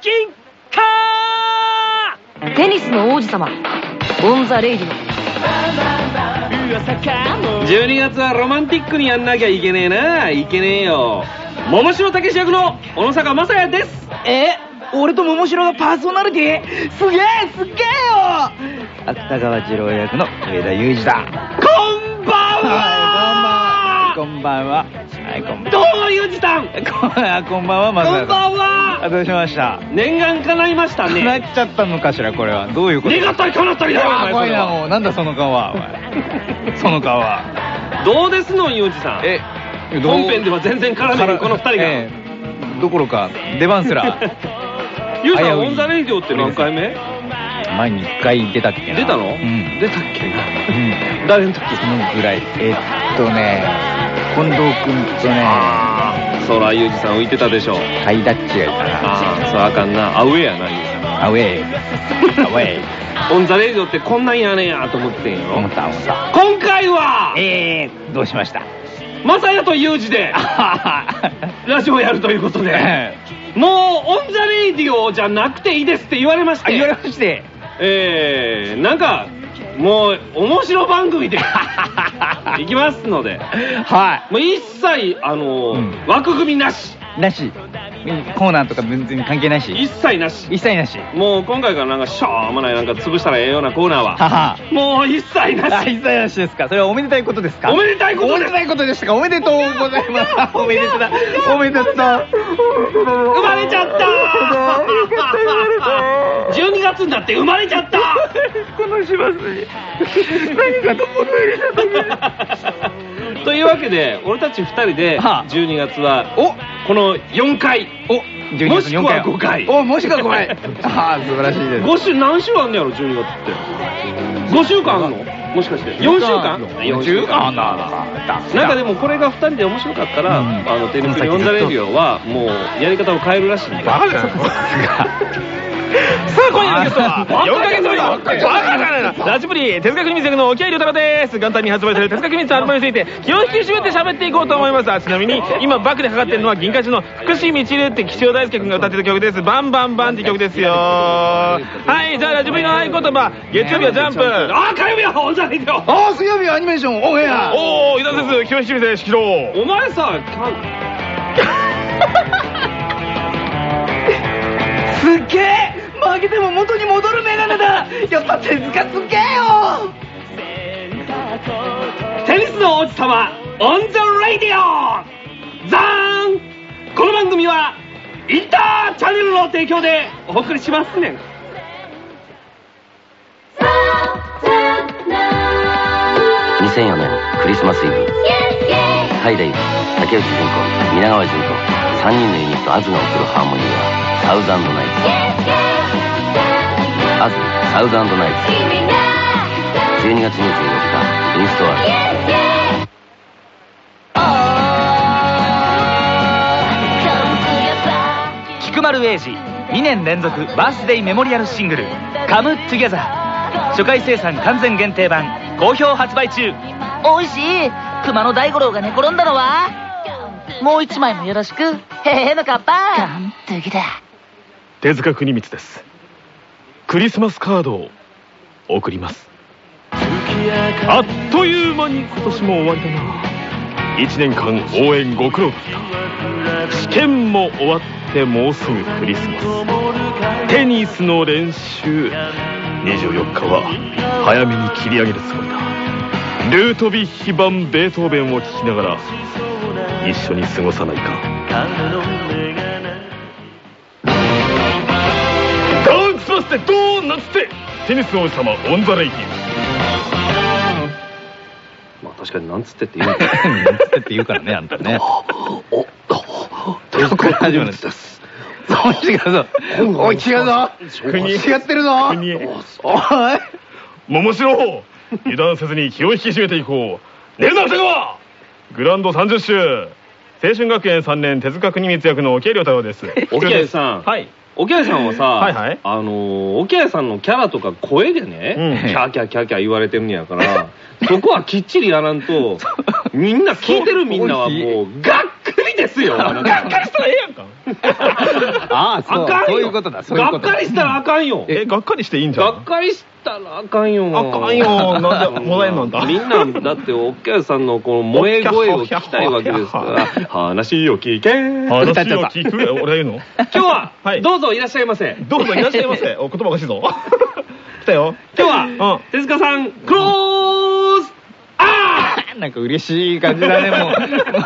金貨！テニスの王子様。 On the Radio の12月はロマンティックにやんなきゃいけねえな。いけねえよ。桃城武史役の小野坂雅也です。え俺と桃城がパーソナリティ？すげえすげえよ！芥川慈郎役の上田祐司だ。こんばんは！こんばんは。はいこんばんはじさんこんこんこんばんはまずばんは。あどうしました？念願叶いましたなねっちゃったのかしらこれは。どういうこと？願ったり叶ったりだよ怖いなもうなんだその顔は その顔は。どうですのゆうじさん？え本編では全然絡めるこの二人が。ええ。どころか出番すら。ゆうさん On the Radio って何回目？前に1回出たっけな。出たの？うん。出たっけな？うん。誰の時？そのぐらい。えっとね近藤君とねああそらゆうじさん浮いてたでしょハイタッチがいたなああそらあかんな。アウェーやなゆうさん。アウェイアウェイ On the Radio ってこんなんやねんやと思ってんよ思った思った。今回はえー、どうしました？まさやとユージでラジオやるということでえもう On the Radio じゃなくていいですって言われましあ言われてまして。えー、なんかもう面白番組で。いきますので。はもう一切あの、うん。枠組みなし。いなし。コーナーとか全然関係ないし。一切なし。一切なし。もう今回からなんかしょうもないなんか潰したらええようなコーナーは。はは。もう一切なし。あ一切なしですか。それはおめでたいことですか？おめでたいことおめでたいことでしたか？おめでとうございます。おめでとう。だおめでとう。生まれちゃった12月になって生まれちゃった。このしますに。何かと思というわけで俺たち2人ではあ。12月はおこの4回。お12もしくは月の4回。5回。おもしくは5回。ああ素晴らしいです。5週何週あんねやろ12月って。5週間あんの？もしかして。4週間。4週間？あんななんかでもこれが2人で面白かったら、うん。あのテニスに呼んだレディオはもうやり方を変えるらしいんでバカじゃない さあ今夜のゲストはバカ4ヶ月ぶりバカバカじゃないな。ラジプリ哲学密約の沖合亮太郎です。元旦に発売される哲学密アルバムについて気を引き締めて喋っていこうと思います。あちなみに今バックでかかってるのは銀河中の福士みちるって岸尾大輔君が歌ってる曲です。バンバンバンって曲ですよ。はいじゃあラジプリの合言葉月曜日はジャンプあ火曜日はオンザレディオああ水曜日はアニメーションオンエア。おお伊田先生気を引き締めて指導お前さ すっげえ負けても元に戻るメガネだ。やっぱ手塚すっげえよ。テニスの王子様オンザラディオ。ザーン。この番組はインターチャンネルの提供でお送りしますね。ん2004年クリスマスイブ。ハイレイブ竹内純子皆川純子3人のユニット青酢が送るハーモニーは Thousand Nights。青酢 Thousand Nights。12月24日 in store 菊丸英二2年連続バースデーメモリアルシングル「 Come Together」初回生産完全限定版好評発売中。おいしい熊野大五郎が寝転んだのは？もう一枚もよろしく。へへのかっぱ完璧だ。手塚国光です。クリスマスカードを送ります。あっという間に今年も終わりだな。1年間応援ご苦労だった。試験も終わってもうすぐクリスマス。テニスの練習。24日は早めに切り上げるつもりだルートビッヒ版ベートーベンを聴きながら一緒に過ごさないか。ダンスバスでドーンなんつってテニスの王子様 On the Radioまあ確かになんつってって言う。つってって言うからねあんたね。おこれ始まるんですおい違うぞおい違うぞ国違ってるぞおい桃城油断せずに気を引き締めていこう。ねえな瀬川グランド30周。青春学園3年手塚国光役の沖合亮太郎です。沖合さん。はい。沖合さんはさ、はいはい。あのー沖合さんのキャラとか声でね、うん。キャーキャーキャーキャー言われてるんやから そこはきっちりやらんとみんな聞いてるみんなはもうがっくりですよがっかりしたらえ ああそう。あかんよ。そういうことだそういうことだ。がっかりしたらあかんよ。えがっかりしていいんじゃんがっかりしたらあかんよ。あかんよ。なんでもらえんのあんた みんなだっておっきゃさんのこの萌え声を聞きたいわけですから。話を聞け。話を聞く俺が言うの？今日は、はい。どうぞいらっしゃいませ。どうぞいらっしゃいませ。お言葉おかしいぞ。来たよ。今日は、手塚さんクローズ！あなんか嬉しい感じだね。も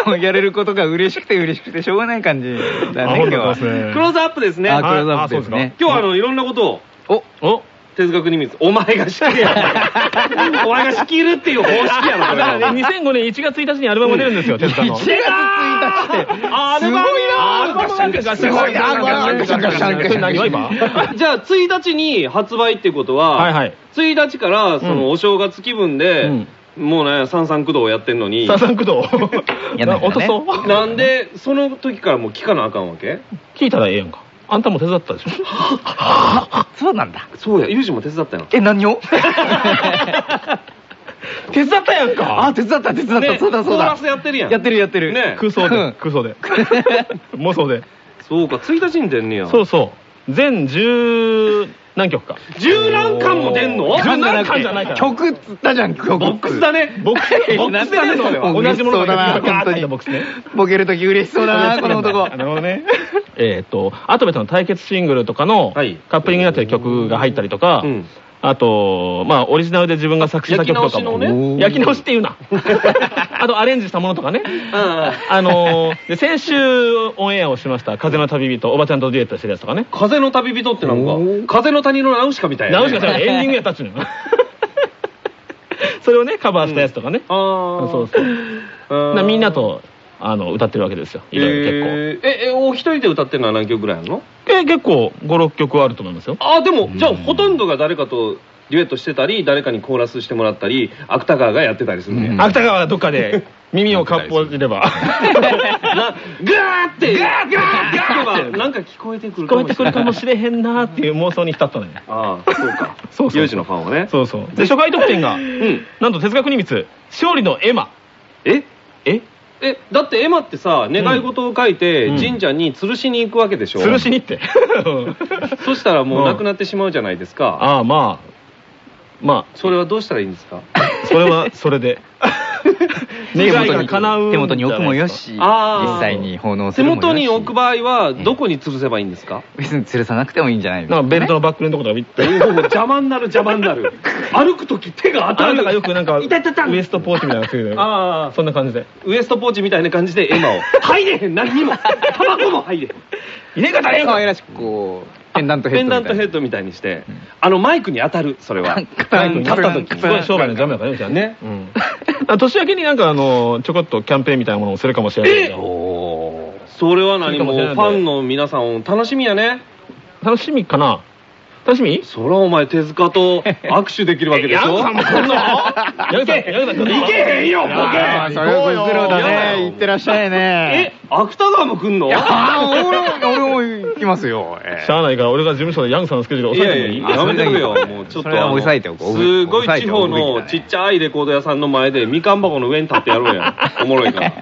うもうやれることが嬉しくて嬉しくてしょうがない感じだね今日は。すねクローズアップですね。あ今クローズアップですね。日はあのいろんなことを。おお手塚国光お前が仕切るやろ。お前が仕切るっていう方式やろだからねは。2005年1月1日にアルバムが出るんですよ手塚の1月1日ってアルバムすごいなアルバムなんかガシャガシャガシャガシャガシャガシャそれ何が今じゃあ1日に発売っていうことは、はいはい。1日からそのお正月気分で、もうね三三九道やってんのに。三三九道落とそうなんでその時からもう聞かなあかんわけ？聞いたらええやんかあんたも手伝ったでしょ？そうなんだ。そうやユージも手伝ったよ。え何を？手伝ったやんか。あ手伝った手伝った、ねそうだそうだ。コーラスやってるやん。やってるやってる。ね。空想でうん空想で妄想 で。そうか1日に出んねや。そうそう。全十何曲か。十何巻も出んの？十何巻じゃないから。曲っつったじゃん曲。ボックスだね。ボックス。ボックスで出るのよ同じものがそうだな本当に。ボックスね。ボケるとき嬉しそうだなこの男。なるほどねえっとアトベとの対決シングルとかのはい。カップリングになってる曲が入ったりとかうん。あとまあオリジナルで自分が作詞した曲とかも。焼き直しのね。焼き直しっていうな。あとアレンジしたものとかね。ああのーで先週オンエアをしました「風の旅人」おばちゃんとデュエットしてるやつとかね。風の旅人ってなんか風の谷のナウシカみたいな、直しかしたらエンディングやったっちゅうの。よ それをねカバーしたやつとかね、ああそうそう。なみんなとあの歌ってるわけですよ。いろいろ結構、えーええお一人で歌ってるのは何曲ぐらいあるの？え結構56曲あると思いますよ。あでもじゃあほとんどが誰かとデュエットしてたり誰かにコーラスしてもらったり芥川がやってたりするね、うん。芥川がどっかで耳をかっぽじれば。なグーってガーガーガーってなんか聞こえてくる聞こえてくるかもれしれへんなーっていう妄想に浸ったのよ。ああそうか。そうそう。ユージのファンはね。そうそう。で初回得点がうん。なんと哲学ニミツ勝利のエマ。え？え？えだってエマってさ願い事を書いてうん。神社に吊るしに行くわけでしょ？吊るしにって。そしたらもうなくなってしまうじゃないですか。ああまあ。まそれはどうしたらいいんですか？あそれはそれで 願いが叶う手元に置くもよし実際に奉納す手るもよし。元に置く場合はどこに吊るせばいいんですか？別に吊るさなくてもいいんじゃないですかなんかベルトのバックルのとことかビッて邪魔になる邪魔になる。歩く時手が当たる。あなたがよくなんかウいたいたいたエストポーチみたいなのつけてるああそんな感じでウエストポーチみたいな感じでエマを。入れへん。何にも。タバコも入れへん。入れ方ええか可愛らしくこうペンダントヘッペンダドみたいなントヘッドみたいにして。あのマイクに当たる。それは。マイクに立った時 す。ごい商売の邪魔やからねねね。うん。あ年明けになんかあのちょこっとキャンペーンみたいなものをするかもしれない。けえどそれは何？もうファンの皆さん楽しみやね。楽しみかな楽しみ？そらお前手塚と握手できるわけでしょ？ヤンさんも来んの？ヤンさんヤンさん来んのいけへんよボケ。それはご苦労だね。行ってらっしゃいえね芥川も来んの？ああ俺も俺も行きますよ。ええ。しゃあないから俺が事務所でヤンさんのスケジュールいやい抑えてもいい？ややめてくれよ。もうちょっとあの抑えておこう。すごい地方のちっちゃいレコード屋さんの前でみかん箱の上に立ってやろうや。おもろいから。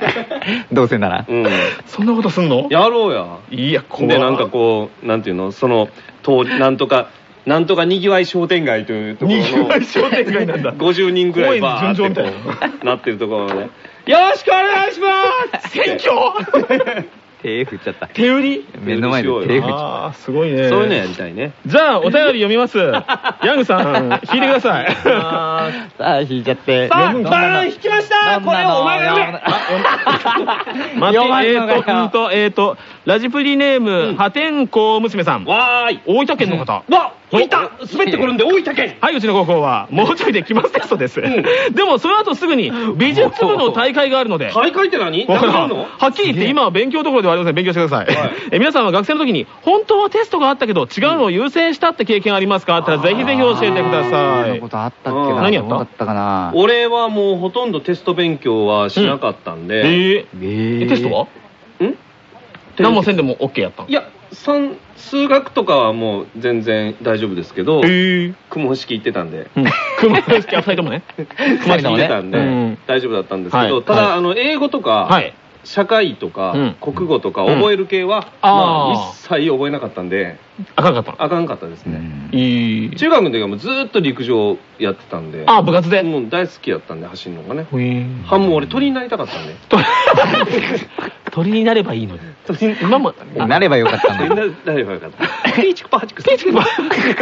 どうせなら。うん。そんなことすんの？やろうや。いや怖でなんかこうなんていうの？その通りなんとかなんとかにぎわい商店街というところのにぎわい商店街なんだ。50人ぐらいバーってな。ってるところをね。よろしくお願いします。選挙？手振っちゃった。手売り？目の前で手振っちゃっああすごいね。そういうのやりたいね。じゃあお便り読みます。ヤングさん引いてください。た さあ引いちゃって。バーン引きましたこれをお前が読め 待ってえーとうんとえーとラジプリネーム破天荒娘さん。わーい。大分県の方。わいた。滑ってくるんで大分県。はい、うちの高校は、もうちょいで期末テストです。でも、その後すぐに、美術部の大会があるので、大会って何？わからん。何があるの？はっきり言って今は勉強どころではありません。勉強してください。はい。え皆さんは学生の時に、本当はテストがあったけど、違うのを優先したって経験ありますか？あったら、ぜひぜひ教えてくださそんないこ。とあったっけな？何やった？ったかな？俺はもうほとんどテスト勉強はしなかったんで、えーええー。テストは？ん？何もせんでも OK やったん？いや算数学とかはもう全然大丈夫ですけどえー。雲式行ってたんで。うん。熊本式、あ、二人ともね。雲式行ってたんでうん大丈夫だったんですけど、はいただ、はいあの英語とか、はい。社会とかうん。国語とかうん。覚える系は、まあ、一切覚えなかったんであかんかったの？あかんかったですね、中学の時はもうずーっと陸上やってたんであ部活で？もう大好きやったんで走るのがね。ほい。はもう俺鳥になりたかったんで鳥になればいいのに今もなればよかったんだ。なればよかったピーチクパーチクピーチクパ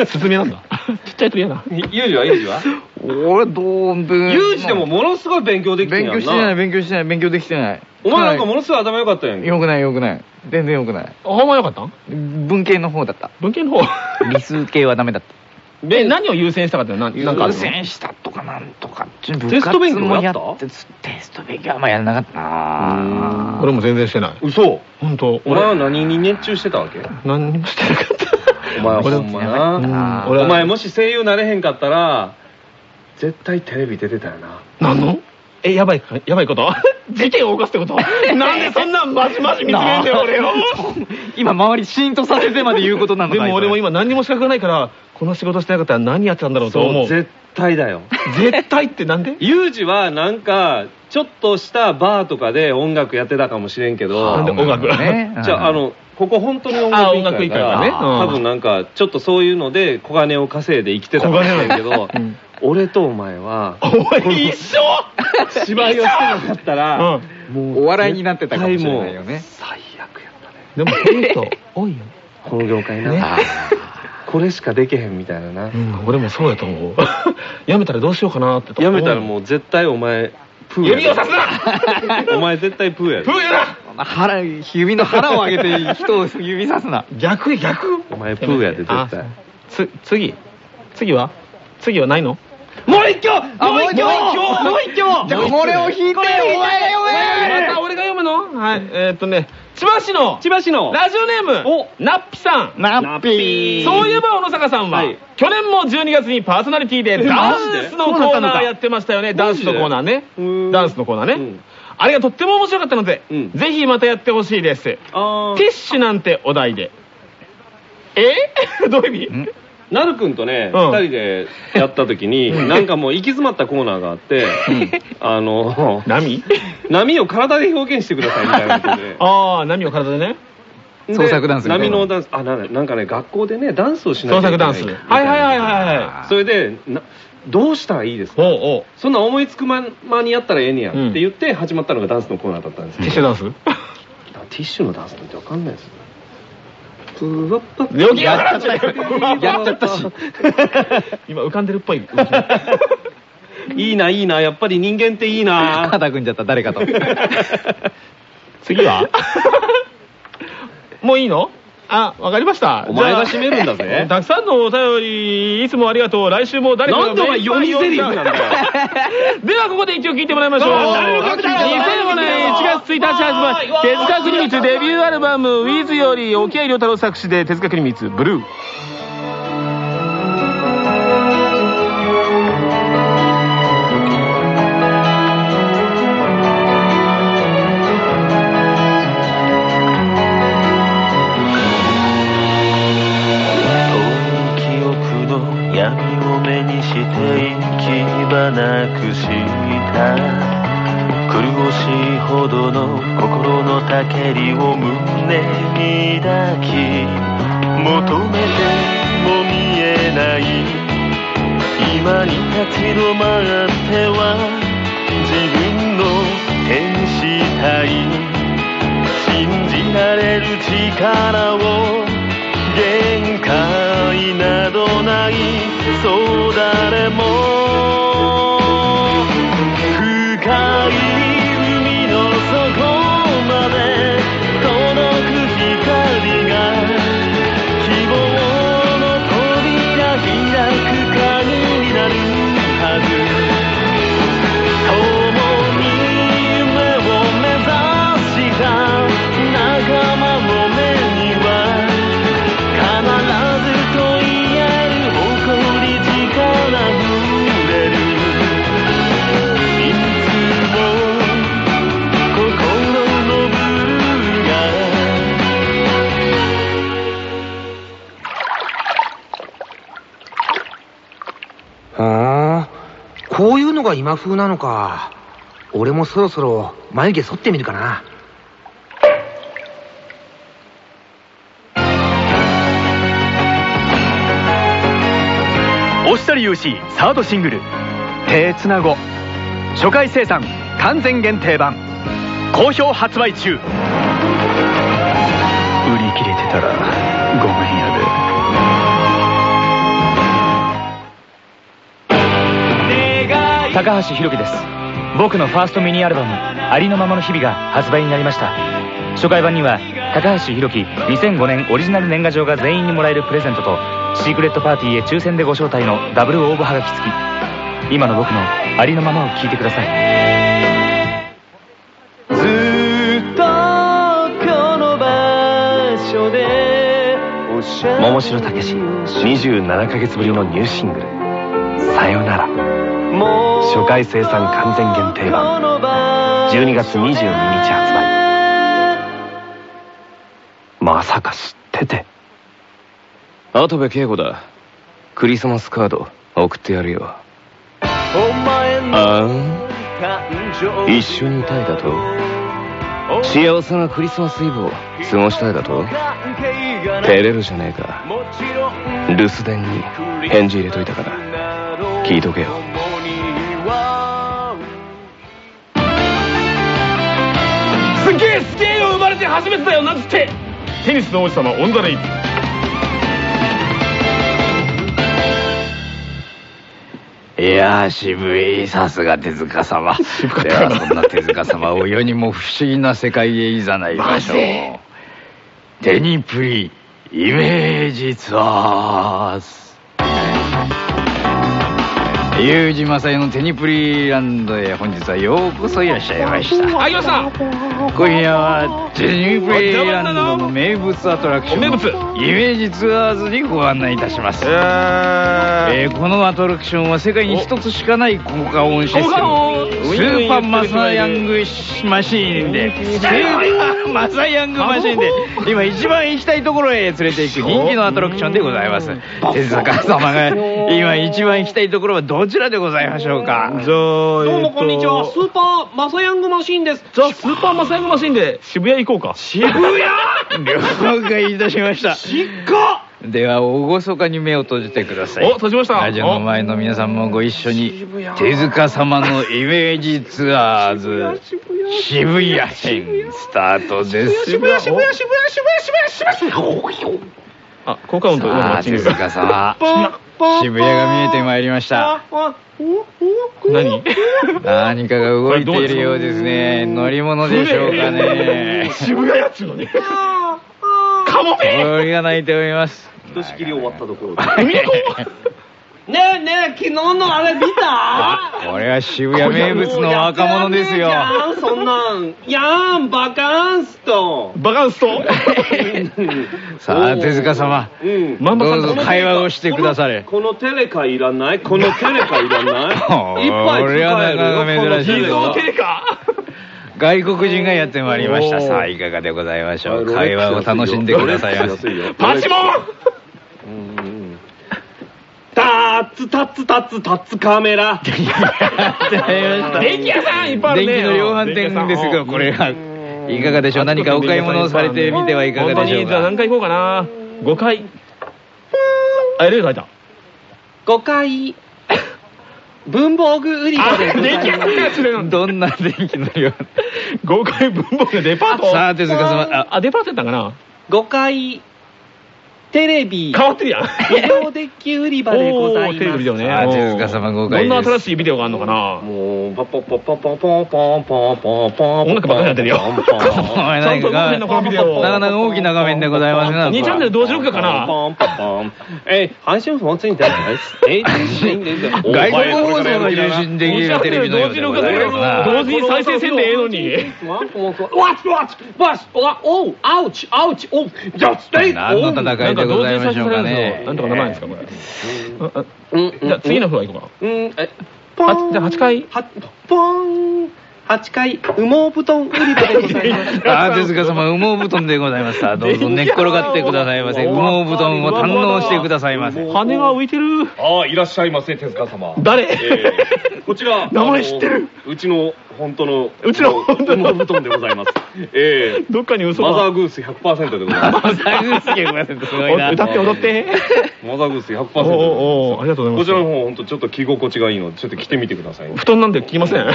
スズメなんだちっちゃい鳥やなユージはユージは？俺、どう、ユージでもものすごい勉強できてん勉やん強してない、な勉強してない、勉強できてない。お前なんかものすごい頭良かったやんけよくない、よくない。全然よくない。ほんまよかったん？文系の方だった。文系の方理数系はダメだった。え何を優先したかってななんか優先したとかなんとかって部テスト勉強活もやった？てテスト勉強はあんまやらなかったな。俺も全然してない。嘘。本当。お前は何に熱中してたわけ？何にもしてなかった。お前は俺ほんまうん。なお前もし声優なれへんかったら絶対テレビ出てたよな。何の？えやばいかやばいこと？事件を起こすってこと？なんでそんなんマジマジ見つめんねん俺を？今周りシーンとさせてまで言うことなのかでも俺も今何にも資格がないからこの仕事してなかったら何やってたんだろうと思う。絶対だよ。絶対ってなんで？ユージはなんかちょっとしたバーとかで音楽やってたかもしれんけなんでど音楽？ね。じゃああのここ本当に音あ楽音楽一家一家やからがねうん。多分なんかちょっとそういうので小金を稼いで生きてたかもしれんけどうん。俺とお前はお前一緒！芝居をしてなかったらもうお笑いになってたかもしれないよね。最悪やったね。でもそういう人多いよ。この業界な、ねこれしかできへんみたいなな、うん俺もそうやと思う。やめたらどうしようかなってやめたらもう絶対お前プーやで。指をさすな！お前絶対プーやで。プーやな！腹指の腹を上げて人を指さすな。逆逆？お前プーやで絶対。つ次。次は？次はないの？もう一挙あもう一挙もう一挙じゃあこれを引いてお前また俺が読むの？はい。えーっとね千葉市の千葉市のラジオネームお。ナッピさん。ナッピー。そういえば小野坂さんは、はい。去年も12月にパーソナリティでえダンスのコーナーやってましたよね。ダンスのコーナーね。ダンスのコーナーね、うん。あれがとっても面白かったので、うん。ぜひまたやってほしいです。あティッシュなんてお題で。え？どういう意味？ん？なるくんとね、うん。二人でやった時に、なんかもう行き詰まったコーナーがあって、あの、波波を体で表現してくださいみたいなことで。ああ波を体でね。で創作ダンスみたいな。波のダンス、あ、ななんかね、学校でね、ダンスをしなきゃいけない。創作ダンス。はいはいはいはいはそれでな、どうしたらいいですいか？おうおう。そんな思いつくままにやったらええねやっうんて言って始まったのがダンスのコーナーだったんですよ。ティッシュダンス？ティッシュのダンスなんてわかんないですよ。やっちゃったよ。やっちゃったし。今浮かんでるっぽい。いいな、いいな、やっぱり人間っていいな。肩組んじゃった誰かと。次は？もういいの？あ、わかりました。お前が締めるんだぜたくさんのお便り、いつもありがとう。来週も誰かがなんでお前読み台詞なんだよ。ではここで一応聞いてもらいましょう。どうも2005年1月1日発売、手塚国光デビューアルバム、ウィズより、沖合良太郎作詞で手塚国光、ブルー。した苦しいほどの心のたけりを胸に抱き求めても見えない。今に立ち止まっては自分の天使体信じられる力を限界などない。そう誰もが今風なのか。俺もそろそろ眉毛剃ってみるかな。押したり UC サードシングル「手つなご」初回生産完全限定版。好評発売中。高橋宏樹です。僕のファーストミニアルバム「ありのままの日々」が発売になりました。初回版には高橋宏樹2005年オリジナル年賀状が全員にもらえるプレゼントとシークレットパーティーへ抽選でご招待のダブル応募はがき付き。今の僕のありのままを聞いてください。ずっとこの場所で桃城武史27ヶ月ぶりのニューシングル「さよなら」初回生産完全限定版。12月22日発売。まさか知ってて。跡部圭吾だ。クリスマスカード送ってやるよ。あん？一緒にいたいだと？幸せなクリスマスイブを過ごしたいだと？照れるじゃねえか。留守電に返事入れといたから。聞いとけよげえすげえよ生まれて初めてだよなんつってテニスの王子様 On the Radioいやー、渋い、さすが手塚様。では、そんな手塚様を世にも不思議な世界へいざないましょう。テニプリ、イメージ Tours。ユージマサイのテニプリランドへ本日はようこそいらっしゃいました。ありました今夜はテニプリランドの名物アトラクション、名物イメージツアーズにご案内いたします。えーこのアトラクションは世界に一つしかない効果音システム。スーパーマサヤングマシーンで。スーパーマサヤングマシーンで。今一番行きたいところへ連れて行く。人気のアトラクションでございます。手塚様が今一番行きたいところはどちらでございましょうか？じゃあどうもこんにちは、スーパーマサヤングマシーンです。じゃあスーパーマサヤングマシンで渋谷行こうか。渋谷？了解いたしました。しっかでは厳かに目を閉じてください。お閉じました。ラジオの前の皆さんもご一緒に手塚様のイメージツアーズ渋谷編スタートです。渋谷渋谷渋谷渋谷渋谷渋谷。あ効果音とさあ手塚様渋谷が見えてまいりました。何何かが動いているようですね乗り物でしょうかね渋谷やっちゅうのにカモメ！鳥が鳴いております。ひとしきり終わったところで。ねえねえ、昨日のあれ見た？これは渋谷名物の若者ですよ。そんなん。やん、バカンスと。バカンスと さあ手塚様。うん。まんまかんだどうぞ会話をしてくだされ。このテレカいらない？このテレカいらない？おいっぱい使これはなかなかえるよ。この珍しいぞ。テレカテレカ外国人がやってまいりました。さあいかがでございましょう？会話を楽しんでくださいませ。パチモン！タッツタッツタッツタッツカメラ。電気屋さんいっぱいあるね。電気の量販店ですがこれは。いかがでしょう？何かお買い物をされてみてはいかがでしょう本当にじゃあか何回行こうかな5回あ0書いた。5回、文房具売り場で。ございます。どんな電気の量5回文房具デパート？さあ手塚様ああデパートやったんかな？5階テレビ。変わってるやん。ビデオデッキ売り場でございおーテレビビデオますねあ手塚様5回です。どんな新しいビデオがあるのかな？もうパポポポポポポポポポ音楽ばっかりやってるよんと動いてんのこのビデオなかなか大きな画面でございますね2チャンネル同時録画かなポンポンポンえ阪神フォンツインですえ外国放送が受信できるテレビのようでございますな同時に再生せんでええのにわっわっわっわっおうアウチアウチおうじゃあステイ何の戦いでございましょうかねなんとか名前ですかこれ。うん。じゃあ次のフロア行こうかうん。えはじゃあ8回はポン8階羽毛布団売り場でございます。あー手塚様、羽毛布団でございました。どうぞ寝っ転がってくださいませ。羽毛布団を堪能してくださいませ。羽が浮いてるああ、いらっしゃいませ、手塚様。誰？えーこちら、名前知ってるうちの本当の、うちの本当の羽毛布団でございます。ええどっかに嘘マザーがグース100%でございます。マザーグース100%すごいな。歌って踊ってマザーグース100%でおうおありがとうございますこちらの方、本当ちょっと着心地がいいので、ちょっと着てみてください。布団なんで聞きません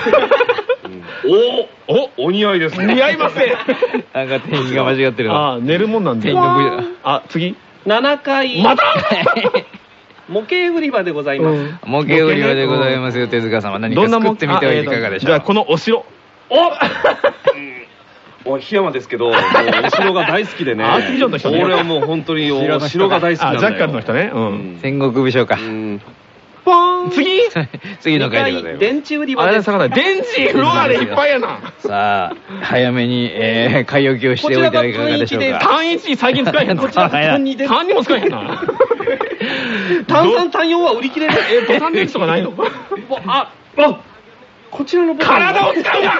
おおお似合いですね。似合いませんなんか店員が間違ってるな。ああ寝るもんなんであ次7階、また？模型売り場でございます。うん模型売り場でございますよ、手塚様。何かどんな作ってみてはいかがでしょう？じゃあこのお城お お、檜山ですけど、もうお城が大好きでね。アーティジョンの人ね俺はもう本当にお城が大好きなんだよ。あジャッカルの人ねううんん。戦国武将かう。ん。ポーン。次？次の2回でございます。階電池売りあれ場です。魚電池。フロアでいっぱいやな。さあ、早めに、えー、買い置きをしておいてはいかがでしょうか。単一最近使えへんの？こちら単に単にも使えへんな。炭 酸単用は売り切れる？えボタン電池とかないの？あ、あ、こちらのボタン。体を使うな。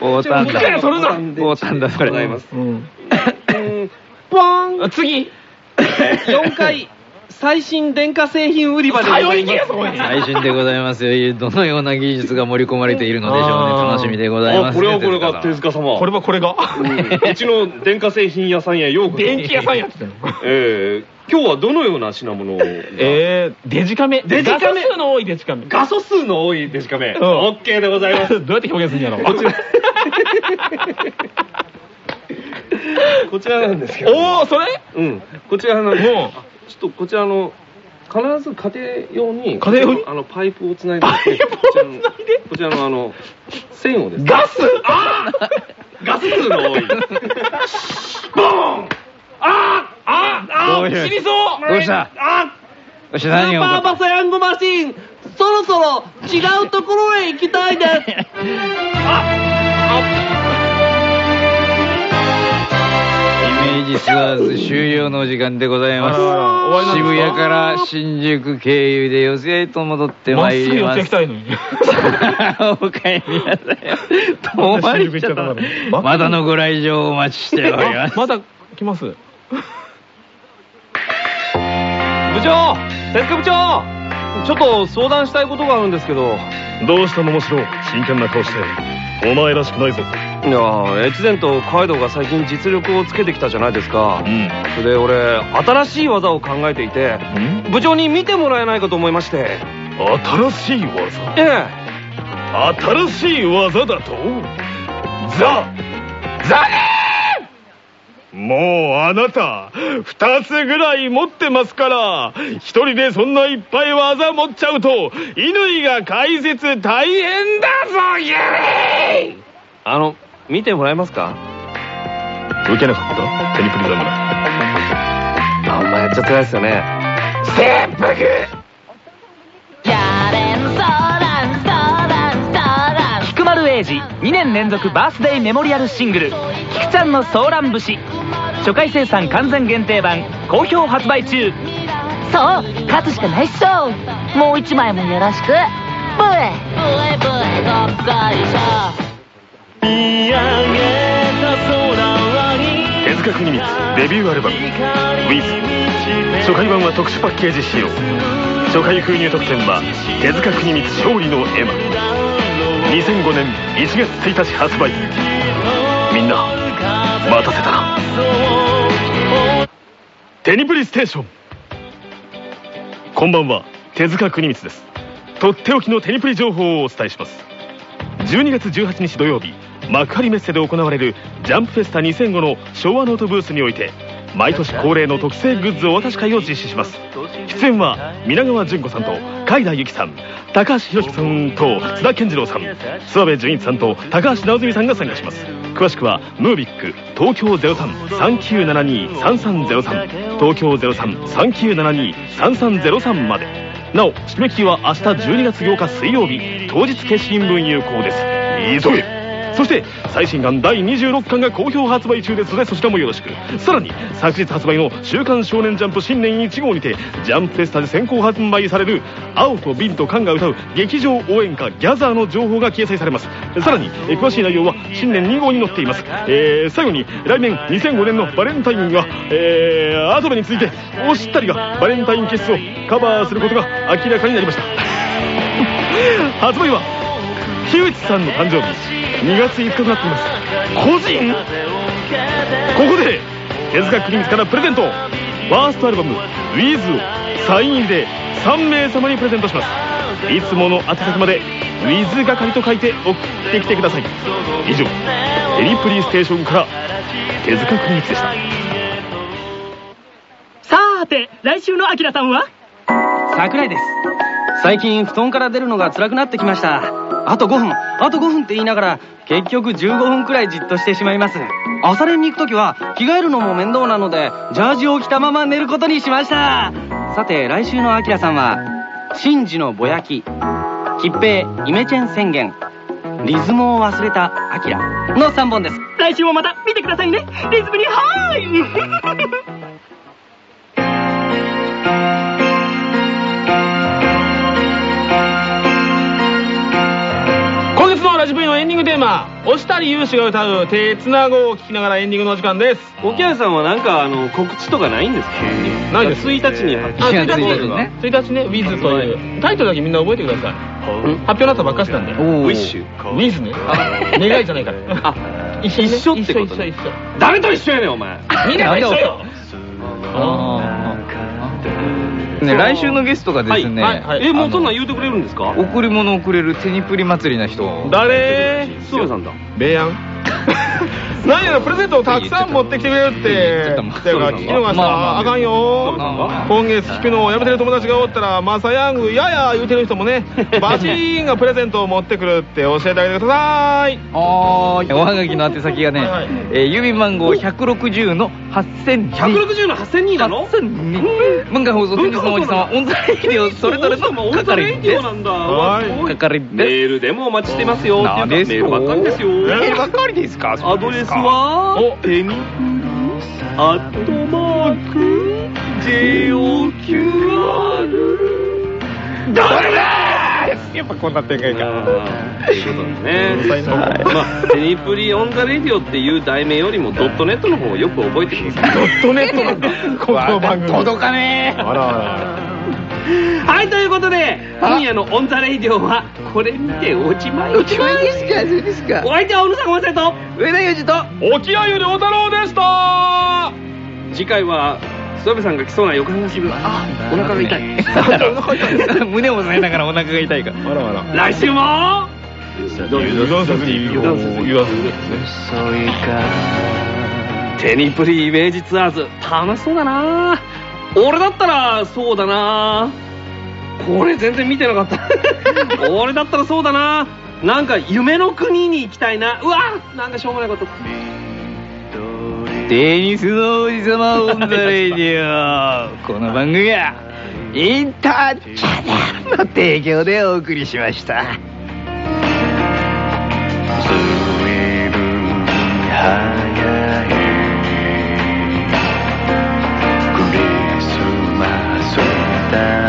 ボタンだ。ボタンだ、それ。ございます。うん。うん。ポーン。あ次。4階最新電化製品売り場でございます。最新でございますよ。どのような技術が盛り込まれているのでしょうね。楽しみでございまあ、す、これはこれが手手塚塚様。これはこれがうんうちの電化製品屋さんへようこそ。電気屋さんやってたのええ今日はどのような品物を？えー、デジカメデジカメ画素数の多いデジカメ画素数の多いデジカメ。んオッケーでございます。どうやって表現するんやろこちら。こちらなんですけど。おおそれ？うん。こちらの、もうちょっとこちらの、必ず家庭用に、家庭用に？あの、パイプをつないでですね、パイプをつないで？こちらの、こちらのあの、線をですね、ガス？あ ガス数の多い。ボーン！あああどうした死にそう！どうした？あどうしスーパーバサヤングマシン！そろそろ違うところへ行きたいです。イメージツアーズ終了のお時間でございます。渋谷から新宿経由で寄せへと戻ってまっますいりますぐ寄っていき。たいのにお帰りなさい。遠回りしちゃった。まだのご来場お待ちしております。まだ来ます？部長手塚部長ちょっと相談したいことがあるんですけどどうした桃城真剣な顔してお前らしくないぞ。いや越前とカイドウが最近実力をつけてきたじゃないですか。うん。それで俺新しい技を考えていて部長に見てもらえないかと思いまして。新しい技？え。新しい技だと？ザ。ザもうあなた二つぐらい持ってますから一人でそんないっぱい技持っちゃうと乾が解説大変だぞイエえあの見てもらえますか？受けなかった？テニプリ侍あんまやっちゃってないですよね。切腹！菊丸英二2年連続バースデーメモリアルシングル「菊ちゃんのソーラン節」初回生産完全限定版好評発売中。そう勝つしかないっしょ。もう一枚もよろしく。ブエ。手塚国光デビューアルバム「ウィズ初回版は特殊パッケージ仕様初回封入特典は手塚国光勝利の絵馬2005年1月1日発売。みんな待たせたな。テニプリステーション。こんばんは手塚国光です。とっておきのテニプリ情報をお伝えします。12月18日土曜日幕張メッセで行われるジャンプフェスタ2005の昭和ノートブースにおいて毎年恒例の特製グッズお渡し会を実施します。出演は皆川淳子さんと海田由紀さん高橋宏樹さんと津田健次郎さん諏訪部純一さんと高橋直純さんが参加します。詳しくはムービック東京0339723303東京0339723303まで。なお締め切りは明日12月8日水曜日当日消印分有効です。急げ！そして最新刊第26巻が好評発売中ですのでそちらもよろしく。さらに昨日発売の「週刊少年ジャンプ新年1号」にてジャンプフェスタで先行発売される青と瓶と缶が歌う劇場応援歌「ギャザー」の情報が掲載されます。さらに詳しい内容は新年2号に載っています、えー最後に来年2005年のバレンタインは、えー、アトムについておしったりがバレンタインキッスをカバーすることが明らかになりました。発売は樋口さんの誕生日2月5日となっています個人ここで手塚国光からプレゼント。ファーストアルバム「ウィズをサイン入りで3名様にプレゼントします。いつもの宛先まで「ウィズ係」と書いて送ってきてください。以上エリプリーステーションから手塚国光でした。さーて来週のアキラさんは？桜井です。最近布団から出るのが辛くなってきましたあと5分。あと5分って言いながら結局15分くらいじっとしてしまいます。朝練に行く時は着替えるのも面倒なのでジャージを着たまま寝ることにしました。さて来週のアキラさんは「真珠のぼやき」「疾病イメチェン宣言」「リズムを忘れたアキラ」の3本です。来週もまた見てくださいね。リズムにはーい今月のラジブリのエンディングテーマ。押したり勇士が歌う「手つなご」を聞きながらエンディングのお時間です。沖合さんはなんかあの告知とかないんですか？ないです。1日に発あ表1日ね1日ね「Wiz」という。タイトルだけみんな覚えてください。発表になったばっかしたんで。ウィッシュ Wiz ね。願いじゃないから。あ一緒ってことね。一緒一緒誰と一緒やねんお前。みんなが一緒よね、来週のゲストがですね、はいはいえもうそんなん言うてくれるんですか？贈り物をくれるテニプリ祭りな人誰？菅さんだ。ベヤン何やろプレゼントをたくさん持ってきてくれるって。言ってるから聞き逃したらあかんよ。今月聞くのをやめてる友達がおったらマサヤングやや言うてる人もね バチーンがプレゼントを持ってくるって教えてあげてください。はーい。おはがきの宛先がね、郵便番号160の8000 160の8000人なの？8000文化放送先日のおじさんはオンザレイディオそれぞれのオンザレイ係です。係メです。ールでもお待ちしてますよ。っていうかメールばっかりですよ。メールばっかりですか？アドレスはおテニアットマーク JOQR ダメだやっぱこんな展開か。ということですね、まあ、テニプリ On the Radio っていう題名よりもドットネットの方をよく覚えてくださいドットネットなんだ。この番組。届かねえ。あら。はいということで今夜の On the Radio はこれにておしまいおしまいですかそうですか。お相手は小野坂まさと。上田裕二と。沖合より小太郎でした。次回は諏訪部さんが来そうな予感がする。あお腹が痛い。胸を押さえながらお腹が痛いから。あらあら来週も。テニプリイメージツアーズ。楽しそうだな。俺だったらそうだなこれ全然見てなかった。俺だったらそうだな。なんか夢の国に行きたいな。うわなんかしょうもないこと。テニスの王子様 On the Radio。この番組はインターチャネルの提供でお送りしました。随分早いクリスマスだ